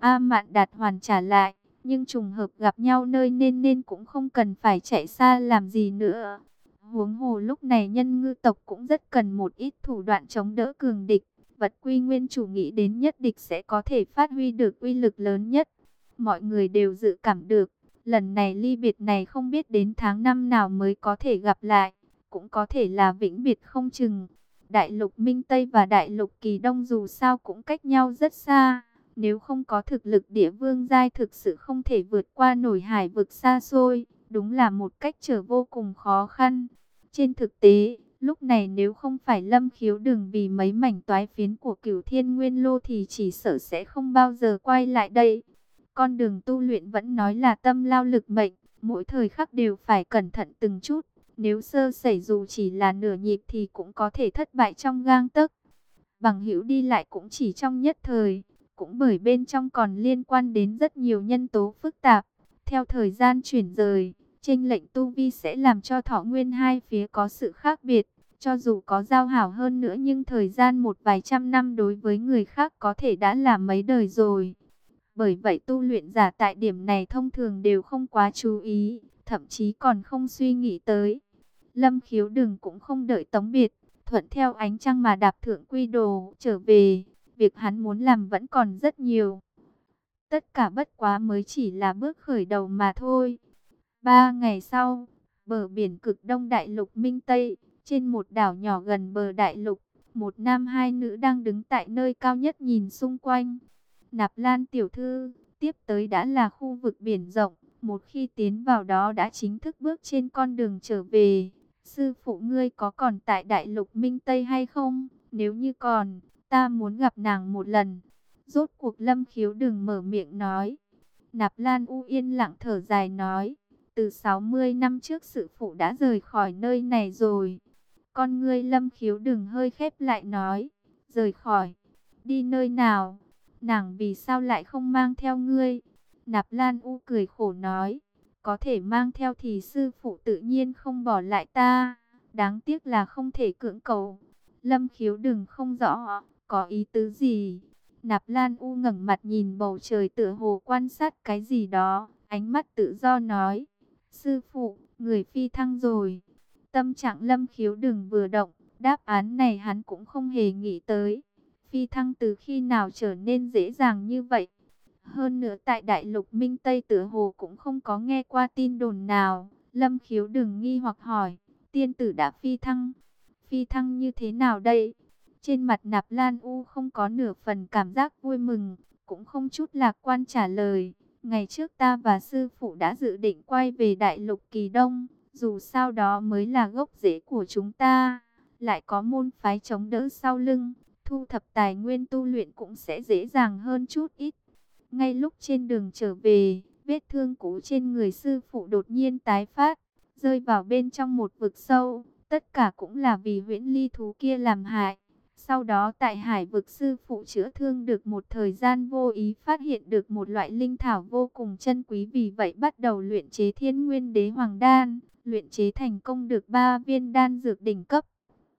S1: A Mạn Đạt hoàn trả lại, nhưng trùng hợp gặp nhau nơi nên nên cũng không cần phải chạy xa làm gì nữa. Huống hồ lúc này nhân ngư tộc cũng rất cần một ít thủ đoạn chống đỡ cường địch. Vật quy nguyên chủ nghĩ đến nhất địch sẽ có thể phát huy được uy lực lớn nhất. Mọi người đều dự cảm được Lần này ly biệt này không biết đến tháng năm nào mới có thể gặp lại, cũng có thể là vĩnh biệt không chừng. Đại lục Minh Tây và Đại lục Kỳ Đông dù sao cũng cách nhau rất xa. Nếu không có thực lực địa vương giai thực sự không thể vượt qua nổi hải vực xa xôi, đúng là một cách trở vô cùng khó khăn. Trên thực tế, lúc này nếu không phải lâm khiếu đường vì mấy mảnh toái phiến của cửu thiên nguyên lô thì chỉ sợ sẽ không bao giờ quay lại đây. Con đường tu luyện vẫn nói là tâm lao lực mệnh, mỗi thời khắc đều phải cẩn thận từng chút. Nếu sơ sẩy dù chỉ là nửa nhịp thì cũng có thể thất bại trong gang tấc. Bằng hữu đi lại cũng chỉ trong nhất thời, cũng bởi bên trong còn liên quan đến rất nhiều nhân tố phức tạp. Theo thời gian chuyển rời, chênh lệnh tu vi sẽ làm cho thọ nguyên hai phía có sự khác biệt. Cho dù có giao hảo hơn nữa nhưng thời gian một vài trăm năm đối với người khác có thể đã là mấy đời rồi. Bởi vậy tu luyện giả tại điểm này thông thường đều không quá chú ý, thậm chí còn không suy nghĩ tới. Lâm khiếu đừng cũng không đợi tống biệt, thuận theo ánh trăng mà đạp thượng quy đồ trở về. Việc hắn muốn làm vẫn còn rất nhiều. Tất cả bất quá mới chỉ là bước khởi đầu mà thôi. Ba ngày sau, bờ biển cực đông đại lục Minh Tây, trên một đảo nhỏ gần bờ đại lục, một nam hai nữ đang đứng tại nơi cao nhất nhìn xung quanh. Nạp Lan tiểu thư, tiếp tới đã là khu vực biển rộng, một khi tiến vào đó đã chính thức bước trên con đường trở về. Sư phụ ngươi có còn tại đại lục Minh Tây hay không? Nếu như còn, ta muốn gặp nàng một lần. Rốt cuộc lâm khiếu đừng mở miệng nói. Nạp Lan U yên lặng thở dài nói. Từ 60 năm trước sự phụ đã rời khỏi nơi này rồi. Con ngươi lâm khiếu đừng hơi khép lại nói. Rời khỏi. Đi nơi nào? Nàng vì sao lại không mang theo ngươi? Nạp Lan U cười khổ nói. Có thể mang theo thì sư phụ tự nhiên không bỏ lại ta. Đáng tiếc là không thể cưỡng cầu. Lâm khiếu đừng không rõ. Có ý tứ gì? Nạp Lan U ngẩng mặt nhìn bầu trời tựa hồ quan sát cái gì đó. Ánh mắt tự do nói. Sư phụ, người phi thăng rồi. Tâm trạng lâm khiếu đừng vừa động. Đáp án này hắn cũng không hề nghĩ tới. Phi thăng từ khi nào trở nên dễ dàng như vậy? Hơn nữa tại Đại lục Minh Tây tựa hồ cũng không có nghe qua tin đồn nào. Lâm khiếu đừng nghi hoặc hỏi. Tiên tử đã phi thăng. Phi thăng như thế nào đây? Trên mặt nạp lan u không có nửa phần cảm giác vui mừng. Cũng không chút lạc quan trả lời. Ngày trước ta và sư phụ đã dự định quay về Đại lục Kỳ Đông. Dù sao đó mới là gốc rễ của chúng ta. Lại có môn phái chống đỡ sau lưng. Thu thập tài nguyên tu luyện cũng sẽ dễ dàng hơn chút ít. Ngay lúc trên đường trở về, vết thương cũ trên người sư phụ đột nhiên tái phát, rơi vào bên trong một vực sâu. Tất cả cũng là vì huyễn ly thú kia làm hại. Sau đó tại hải vực sư phụ chữa thương được một thời gian vô ý phát hiện được một loại linh thảo vô cùng chân quý vì vậy bắt đầu luyện chế thiên nguyên đế hoàng đan. Luyện chế thành công được ba viên đan dược đỉnh cấp.